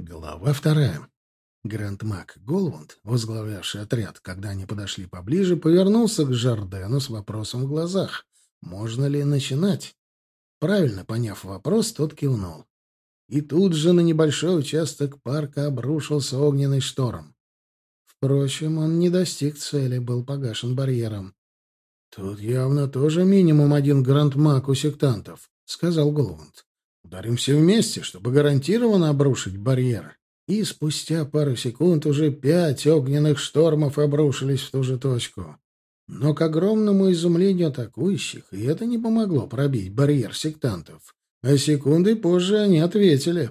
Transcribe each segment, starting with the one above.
Глава вторая. Гранд-маг Голвунд, возглавлявший отряд, когда они подошли поближе, повернулся к Жардену с вопросом в глазах. Можно ли начинать? Правильно поняв вопрос, тот кивнул. И тут же на небольшой участок парка обрушился огненный шторм. Впрочем, он не достиг цели, был погашен барьером. «Тут явно тоже минимум один гранд-маг у сектантов», — сказал Голвунд. Ударим все вместе, чтобы гарантированно обрушить барьер. И спустя пару секунд уже пять огненных штормов обрушились в ту же точку. Но к огромному изумлению атакующих и это не помогло пробить барьер сектантов. А секунды позже они ответили.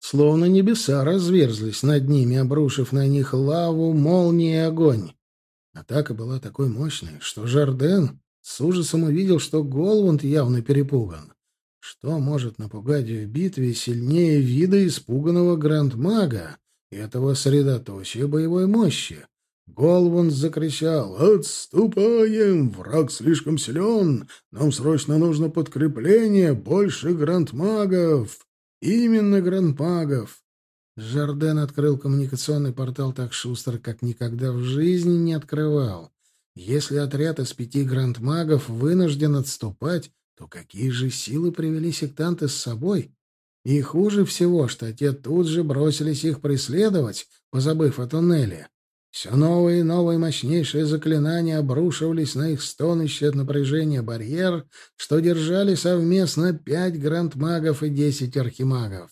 Словно небеса разверзлись над ними, обрушив на них лаву, молнии и огонь. Атака была такой мощной, что Жарден с ужасом увидел, что Голвунд явно перепуган. Что может напугать в битве сильнее вида испуганного грандмага этого средоточия боевой мощи? Голван закричал «Отступаем! Враг слишком силен! Нам срочно нужно подкрепление! Больше грандмагов! Именно грандмагов!» Жарден открыл коммуникационный портал так шустро, как никогда в жизни не открывал. Если отряд из пяти грандмагов вынужден отступать, то какие же силы привели сектанты с собой? И хуже всего, что те тут же бросились их преследовать, позабыв о туннеле. Все новые и новые мощнейшие заклинания обрушивались на их стонущий от напряжения барьер, что держали совместно пять грандмагов и десять архимагов.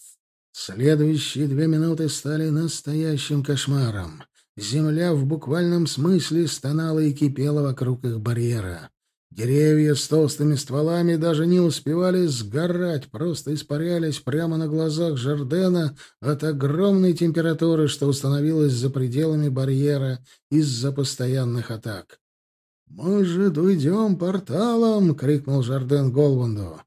Следующие две минуты стали настоящим кошмаром. Земля в буквальном смысле стонала и кипела вокруг их барьера. Деревья с толстыми стволами даже не успевали сгорать, просто испарялись прямо на глазах Жардена от огромной температуры, что установилась за пределами барьера из-за постоянных атак. «Может, уйдем порталом?» — крикнул Жарден Голванду.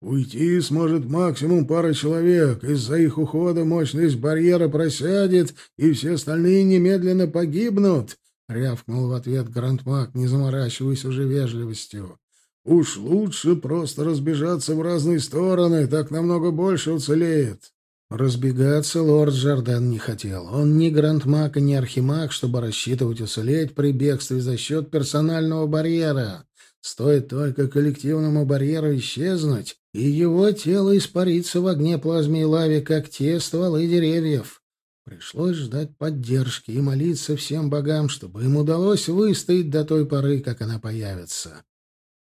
«Уйти сможет максимум пара человек. Из-за их ухода мощность барьера просядет, и все остальные немедленно погибнут», — рявкнул в ответ Грандмак, не заморачиваясь уже вежливостью. «Уж лучше просто разбежаться в разные стороны, так намного больше уцелеет». Разбегаться лорд Жарден не хотел. Он ни Грандмак и ни Архимаг, чтобы рассчитывать уцелеть при бегстве за счет персонального барьера. Стоит только коллективному барьеру исчезнуть, и его тело испарится в огне, плазме и лаве, как те стволы деревьев. Пришлось ждать поддержки и молиться всем богам, чтобы им удалось выстоять до той поры, как она появится.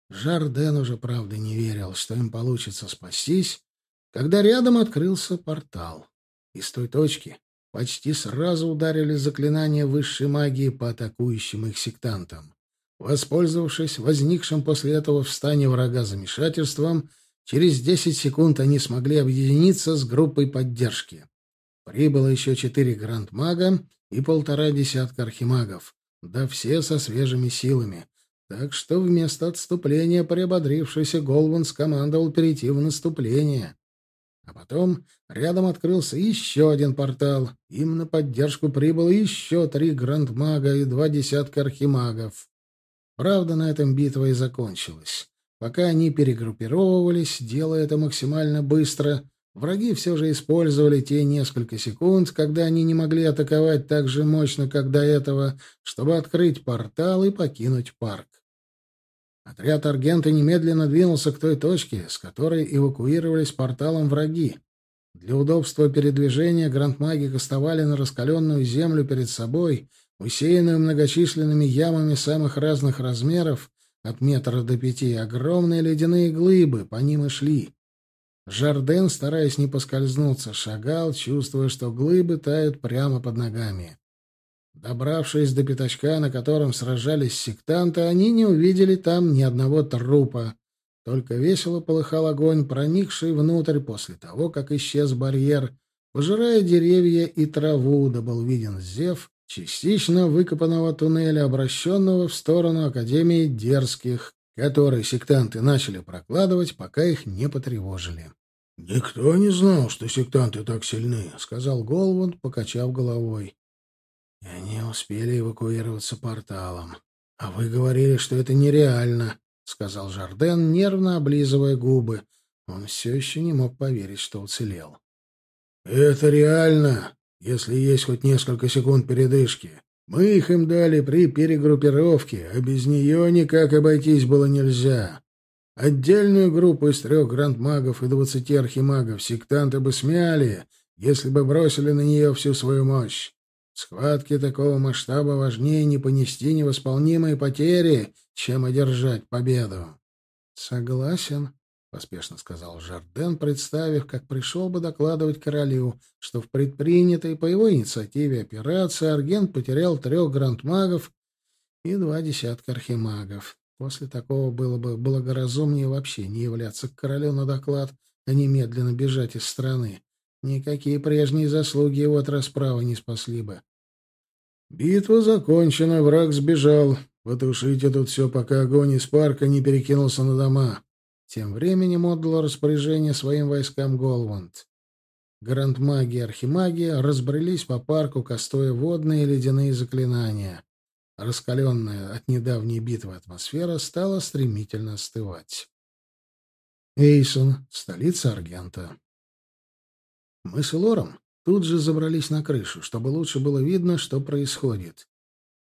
Жарден уже, правда, не верил, что им получится спастись, когда рядом открылся портал. Из той точки почти сразу ударили заклинания высшей магии по атакующим их сектантам. Воспользовавшись возникшим после этого в стане врага замешательством, через десять секунд они смогли объединиться с группой поддержки. Прибыло еще четыре гранд-мага и полтора десятка архимагов, да все со свежими силами. Так что вместо отступления приободрившийся Голван скомандовал перейти в наступление. А потом рядом открылся еще один портал. Им на поддержку прибыло еще три гранд-мага и два десятка архимагов. Правда, на этом битва и закончилась. Пока они перегруппировывались, делая это максимально быстро, Враги все же использовали те несколько секунд, когда они не могли атаковать так же мощно, как до этого, чтобы открыть портал и покинуть парк. Отряд Аргента немедленно двинулся к той точке, с которой эвакуировались порталом враги. Для удобства передвижения грандмаги кастовали на раскаленную землю перед собой, усеянную многочисленными ямами самых разных размеров, от метра до пяти, огромные ледяные глыбы, по ним и шли. Жарден, стараясь не поскользнуться, шагал, чувствуя, что глыбы тают прямо под ногами. Добравшись до пятачка, на котором сражались сектанты, они не увидели там ни одного трупа. Только весело полыхал огонь, проникший внутрь после того, как исчез барьер, пожирая деревья и траву, да был виден зев частично выкопанного туннеля, обращенного в сторону Академии Дерзких, который сектанты начали прокладывать, пока их не потревожили. «Никто не знал, что сектанты так сильны», — сказал Голвуд, покачав головой. «И они успели эвакуироваться порталом. А вы говорили, что это нереально», — сказал Жарден, нервно облизывая губы. Он все еще не мог поверить, что уцелел. Это реально, если есть хоть несколько секунд передышки. Мы их им дали при перегруппировке, а без нее никак обойтись было нельзя. Отдельную группу из трех грандмагов и двадцати архимагов сектанты бы смяли, если бы бросили на нее всю свою мощь. Схватки такого масштаба важнее не понести невосполнимые потери, чем одержать победу. — Согласен, — поспешно сказал Жарден, представив, как пришел бы докладывать королю, что в предпринятой по его инициативе операции Аргент потерял трех грандмагов и два десятка архимагов. После такого было бы благоразумнее вообще не являться к королю на доклад, а немедленно бежать из страны. Никакие прежние заслуги его от расправы не спасли бы. Битва закончена, враг сбежал. Потушите тут все, пока огонь из парка не перекинулся на дома. Тем временем отдал распоряжение своим войскам Голванд. Грандмаги и архимаги разбрелись по парку, кастуя водные и ледяные заклинания. Раскаленная от недавней битвы атмосфера стала стремительно остывать. Эйсон, столица Аргента. Мы с Лором тут же забрались на крышу, чтобы лучше было видно, что происходит.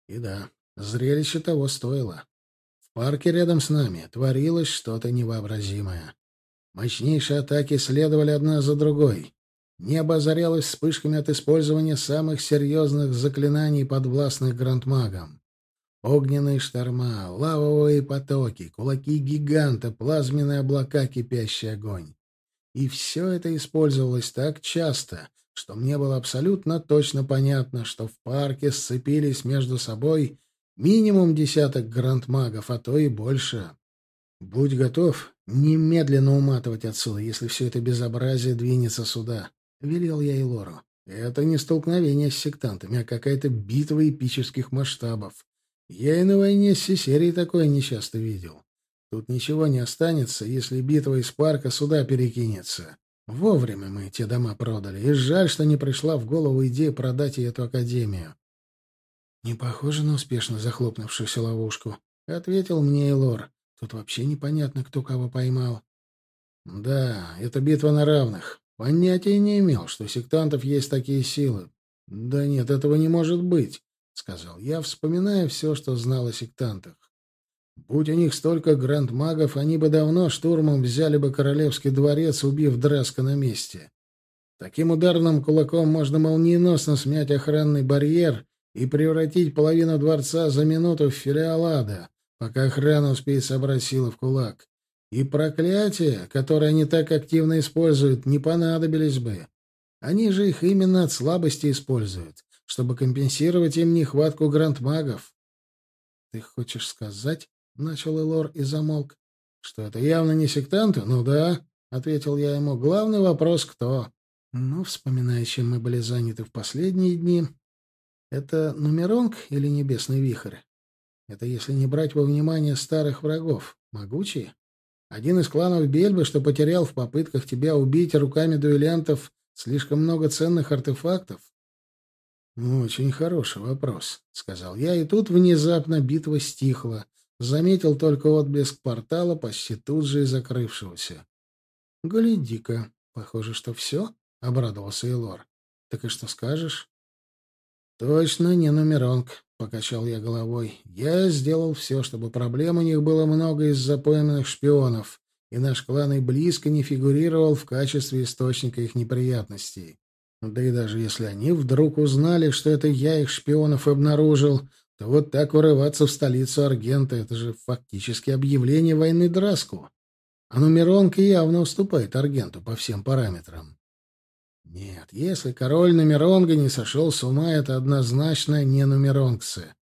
И да, зрелище того стоило. Парке рядом с нами творилось что-то невообразимое. Мощнейшие атаки следовали одна за другой. Небо озарялось вспышками от использования самых серьезных заклинаний, подвластных грандмагам. Огненные шторма, лавовые потоки, кулаки гиганта, плазменные облака, кипящий огонь. И все это использовалось так часто, что мне было абсолютно точно понятно, что в парке сцепились между собой минимум десяток грандмагов, а то и больше. Будь готов немедленно уматывать отсюда, если все это безобразие двинется сюда, — велел я и Лору. Это не столкновение с сектантами, а какая-то битва эпических масштабов. Я и на войне с Сесерией такое нечасто видел. Тут ничего не останется, если битва из парка сюда перекинется. Вовремя мы те дома продали, и жаль, что не пришла в голову идея продать ей эту академию. «Не похоже на успешно захлопнувшуюся ловушку», — ответил мне Элор. «Тут вообще непонятно, кто кого поймал». «Да, это битва на равных. Понятия не имел, что у сектантов есть такие силы. Да нет, этого не может быть», — сказал я, вспоминая все, что знал о сектантах. Будь у них столько гранд-магов, они бы давно штурмом взяли бы королевский дворец, убив Драска на месте. Таким ударным кулаком можно молниеносно смять охранный барьер и превратить половину дворца за минуту в филиал пока охрана успеет собрать силы в кулак. И проклятия, которые они так активно используют, не понадобились бы. Они же их именно от слабости используют, чтобы компенсировать им нехватку гранд-магов. Ты хочешь сказать, — начал Элор и замолк. — Что это явно не сектанты? Ну да, — ответил я ему. — Главный вопрос — кто? Ну, вспоминая, чем мы были заняты в последние дни, это Нумеронг или Небесный Вихрь? Это если не брать во внимание старых врагов. Могучие? Один из кланов Бельбы, что потерял в попытках тебя убить руками дуэлянтов слишком много ценных артефактов? «Очень хороший вопрос», — сказал я, и тут внезапно битва стихла. Заметил только отблеск портала, почти тут же и закрывшегося. «Гляди-ка, похоже, что все», — обрадовался Элор. «Так и что скажешь?» «Точно не нумеронг», — покачал я головой. «Я сделал все, чтобы проблем у них было много из-за пойманных шпионов, и наш клан и близко не фигурировал в качестве источника их неприятностей. Да и даже если они вдруг узнали, что это я их шпионов обнаружил, то вот так урываться в столицу Аргента — это же фактически объявление войны Драску. А Нумеронка явно уступает Аргенту по всем параметрам. Нет, если король Нумеронга не сошел с ума, это однозначно не нумеронгцы.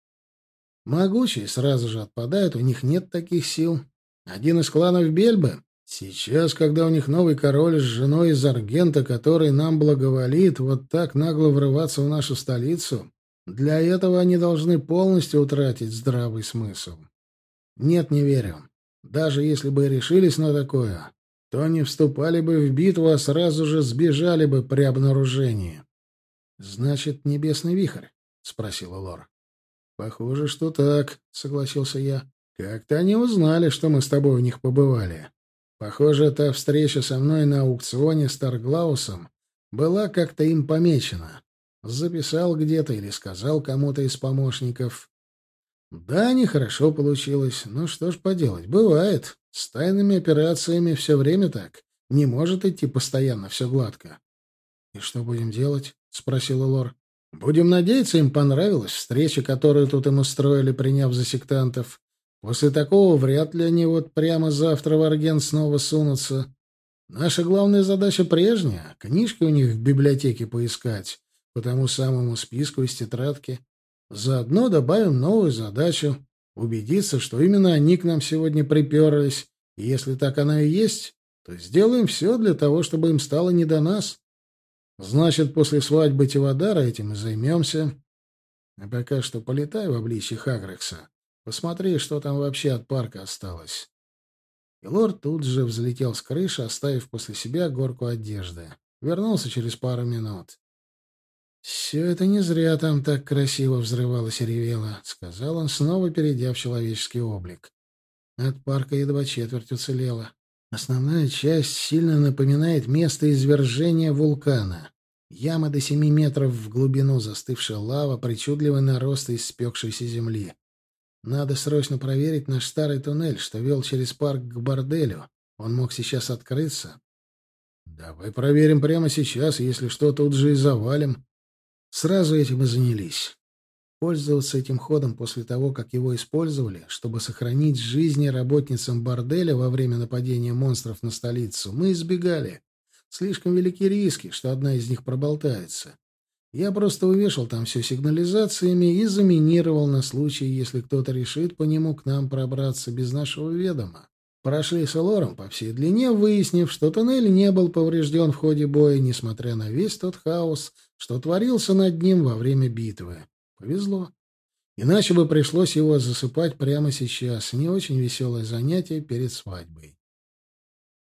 Могучие сразу же отпадают, у них нет таких сил. Один из кланов Бельбы Сейчас, когда у них новый король с женой из Аргента, который нам благоволит, вот так нагло врываться в нашу столицу, для этого они должны полностью утратить здравый смысл. Нет, не верю. Даже если бы решились на такое, то не вступали бы в битву, а сразу же сбежали бы при обнаружении. — Значит, небесный вихрь? — спросила Лор. — Похоже, что так, — согласился я. — Как-то они узнали, что мы с тобой у них побывали. Похоже, та встреча со мной на аукционе с Тарглаусом была как-то им помечена. Записал где-то или сказал кому-то из помощников. Да, нехорошо получилось. но что ж поделать, бывает. С тайными операциями все время так. Не может идти постоянно все гладко. — И что будем делать? — спросила Лор. — Будем надеяться, им понравилась встреча, которую тут им устроили, приняв за сектантов. После такого вряд ли они вот прямо завтра в Арген снова сунутся. Наша главная задача прежняя — книжки у них в библиотеке поискать, по тому самому списку из тетрадки. Заодно добавим новую задачу — убедиться, что именно они к нам сегодня приперлись, и если так оно и есть, то сделаем все для того, чтобы им стало не до нас. Значит, после свадьбы Тивадара этим и займемся. А пока что полетай в обличье Хагрекса. Посмотри, что там вообще от парка осталось. И лорд тут же взлетел с крыши, оставив после себя горку одежды. Вернулся через пару минут. «Все это не зря там так красиво взрывалось и ревело», — сказал он, снова перейдя в человеческий облик. От парка едва четверть уцелела. Основная часть сильно напоминает место извержения вулкана. Яма до семи метров в глубину, застывшая лава, причудливый нарост из спекшейся земли. Надо срочно проверить наш старый туннель, что вел через парк к борделю. Он мог сейчас открыться. Давай проверим прямо сейчас, если что, тут же и завалим. Сразу этим и занялись. Пользоваться этим ходом после того, как его использовали, чтобы сохранить жизни работницам борделя во время нападения монстров на столицу, мы избегали. Слишком велики риски, что одна из них проболтается. Я просто увешал там все сигнализациями и заминировал на случай, если кто-то решит по нему к нам пробраться без нашего ведома. Прошли с Элором по всей длине, выяснив, что туннель не был поврежден в ходе боя, несмотря на весь тот хаос, что творился над ним во время битвы. Повезло. Иначе бы пришлось его засыпать прямо сейчас. Не очень веселое занятие перед свадьбой.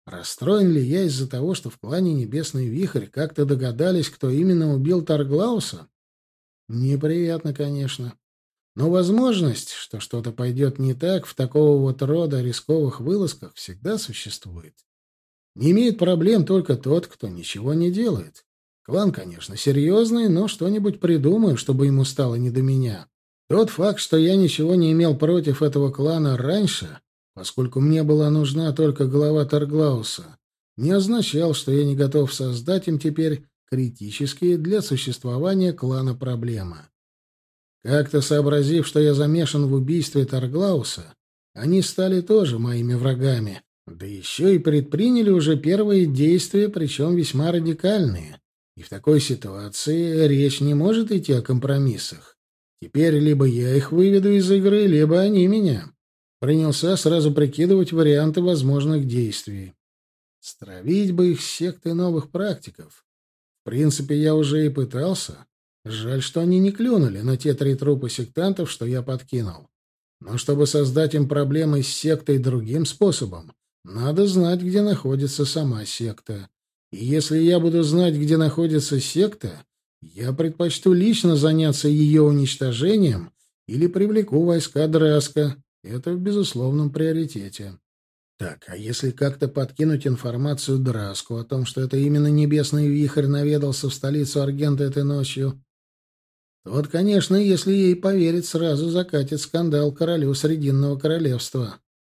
Расстроен ли я из-за того, что в клане Небесный Вихрь как-то догадались, кто именно убил Тарглауса? Неприятно, конечно. Но возможность, что что-то пойдет не так, в такого вот рода рисковых вылазках всегда существует. Не имеет проблем только тот, кто ничего не делает. Клан, конечно, серьезный, но что-нибудь придумаю, чтобы ему стало не до меня. Тот факт, что я ничего не имел против этого клана раньше, поскольку мне была нужна только голова Тарглауса, не означал, что я не готов создать им теперь критические для существования клана проблемы. Как-то сообразив, что я замешан в убийстве Тарглауса, они стали тоже моими врагами, да еще и предприняли уже первые действия, причем весьма радикальные. И в такой ситуации речь не может идти о компромиссах. Теперь либо я их выведу из игры, либо они меня. Принялся сразу прикидывать варианты возможных действий. Стравить бы их с сектой новых практиков. В принципе, я уже и пытался. Жаль, что они не клюнули на те три трупа сектантов, что я подкинул. Но чтобы создать им проблемы с сектой другим способом, надо знать, где находится сама секта. И если я буду знать, где находится секта, я предпочту лично заняться ее уничтожением или привлеку войска Драска. Это в безусловном приоритете. Так, а если как-то подкинуть информацию Драску о том, что это именно небесный вихрь наведался в столицу Аргента этой ночью, вот, конечно, если ей поверить, сразу закатит скандал королю Срединного королевства.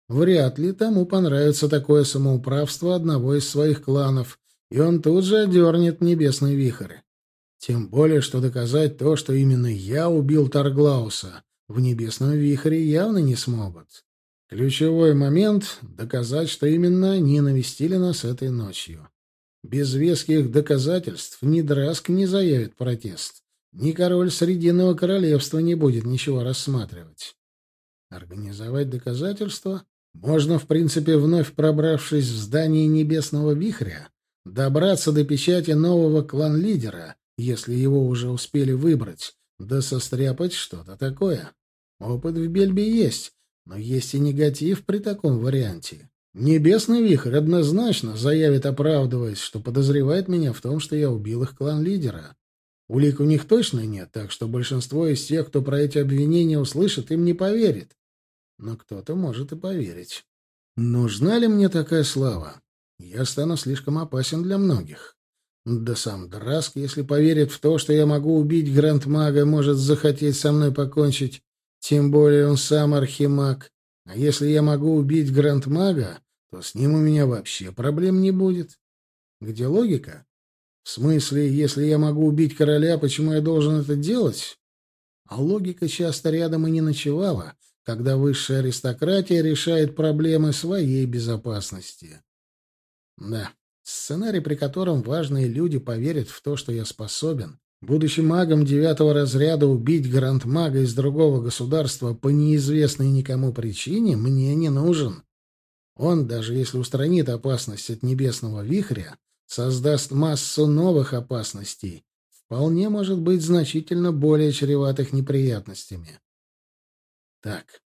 Вряд ли тому понравится такое самоуправство одного из своих кланов, и он тут же одернет небесный вихрь. Тем более, что доказать то, что именно я убил Тарглауса, в небесном вихре явно не смогут. Ключевой момент — доказать, что именно они навестили нас этой ночью. Без веских доказательств ни Драск не заявит протест, ни король Срединного королевства не будет ничего рассматривать. Организовать доказательства можно, в принципе, вновь пробравшись в здание небесного вихря, Добраться до печати нового клан-лидера, если его уже успели выбрать, да состряпать что-то такое. Опыт в Бельбе есть, но есть и негатив при таком варианте. Небесный вихрь однозначно заявит, оправдываясь, что подозревает меня в том, что я убил их клан-лидера. Улик у них точно нет, так что большинство из тех, кто про эти обвинения услышит, им не поверит. Но кто-то может и поверить. Нужна ли мне такая слава? я стану слишком опасен для многих. Да сам Драск, если поверит в то, что я могу убить Гранд-мага, может захотеть со мной покончить. Тем более он сам архимаг. А если я могу убить Гранд-мага, то с ним у меня вообще проблем не будет. Где логика? В смысле, если я могу убить короля, почему я должен это делать? А логика часто рядом и не ночевала, когда высшая аристократия решает проблемы своей безопасности. Да, сценарий, при котором важные люди поверят в то, что я способен, будучи магом девятого разряда, убить гранд-мага из другого государства по неизвестной никому причине, мне не нужен. Он, даже если устранит опасность от небесного вихря, создаст массу новых опасностей, вполне может быть значительно более чреватых неприятностями. Так,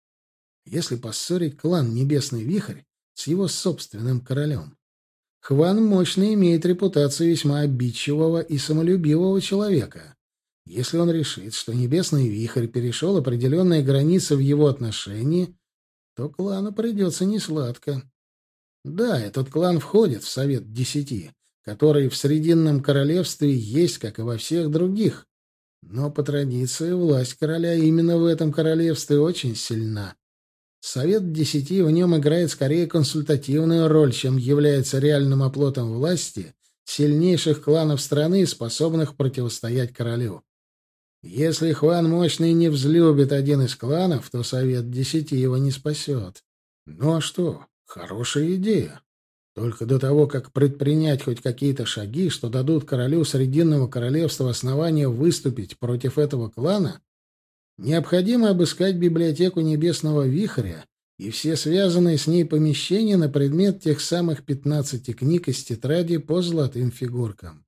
если поссорить клан Небесный Вихрь с его собственным королем, Хван мощно имеет репутацию весьма обидчивого и самолюбивого человека. Если он решит, что Небесный Вихрь перешел определенные границы в его отношении, то клану придется несладко. Да, этот клан входит в Совет Десяти, который в Срединном Королевстве есть, как и во всех других. Но по традиции власть короля именно в этом королевстве очень сильна. Совет Десяти в нем играет скорее консультативную роль, чем является реальным оплотом власти сильнейших кланов страны, способных противостоять королю. Если Хуан Мощный не взлюбит один из кланов, то Совет Десяти его не спасет. Ну а что? Хорошая идея. Только до того, как предпринять хоть какие-то шаги, что дадут королю Срединного королевства основания выступить против этого клана, необходимо обыскать библиотеку Небесного Вихря и все связанные с ней помещения на предмет тех самых пятнадцати книг из тетради по золотым фигуркам.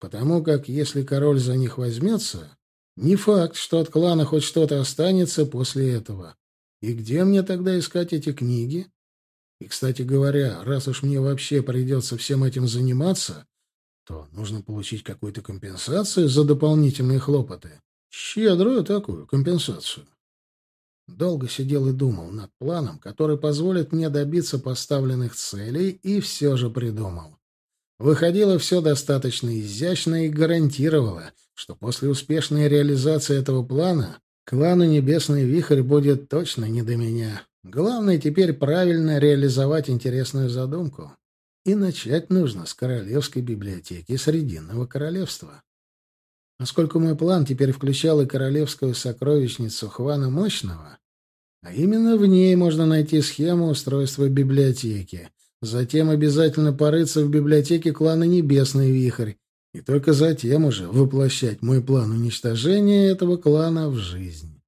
Потому как, если король за них возьмется, не факт, что от клана хоть что-то останется после этого. И где мне тогда искать эти книги? И, кстати говоря, раз уж мне вообще придется всем этим заниматься, то нужно получить какую-то компенсацию за дополнительные хлопоты. Щедрую такую компенсацию. Долго сидел и думал над планом, который позволит мне добиться поставленных целей, и все же придумал. Выходило все достаточно изящно и гарантировало, что после успешной реализации этого плана клану Небесный Вихрь будет точно не до меня. Главное теперь правильно реализовать интересную задумку. И начать нужно с Королевской библиотеки Срединного Королевства. Поскольку мой план теперь включал и Королевскую сокровищницу Хвана Мощного, а именно в ней можно найти схему устройства библиотеки, затем обязательно порыться в библиотеке клана Небесный Вихрь, и только затем уже воплощать мой план уничтожения этого клана в жизнь.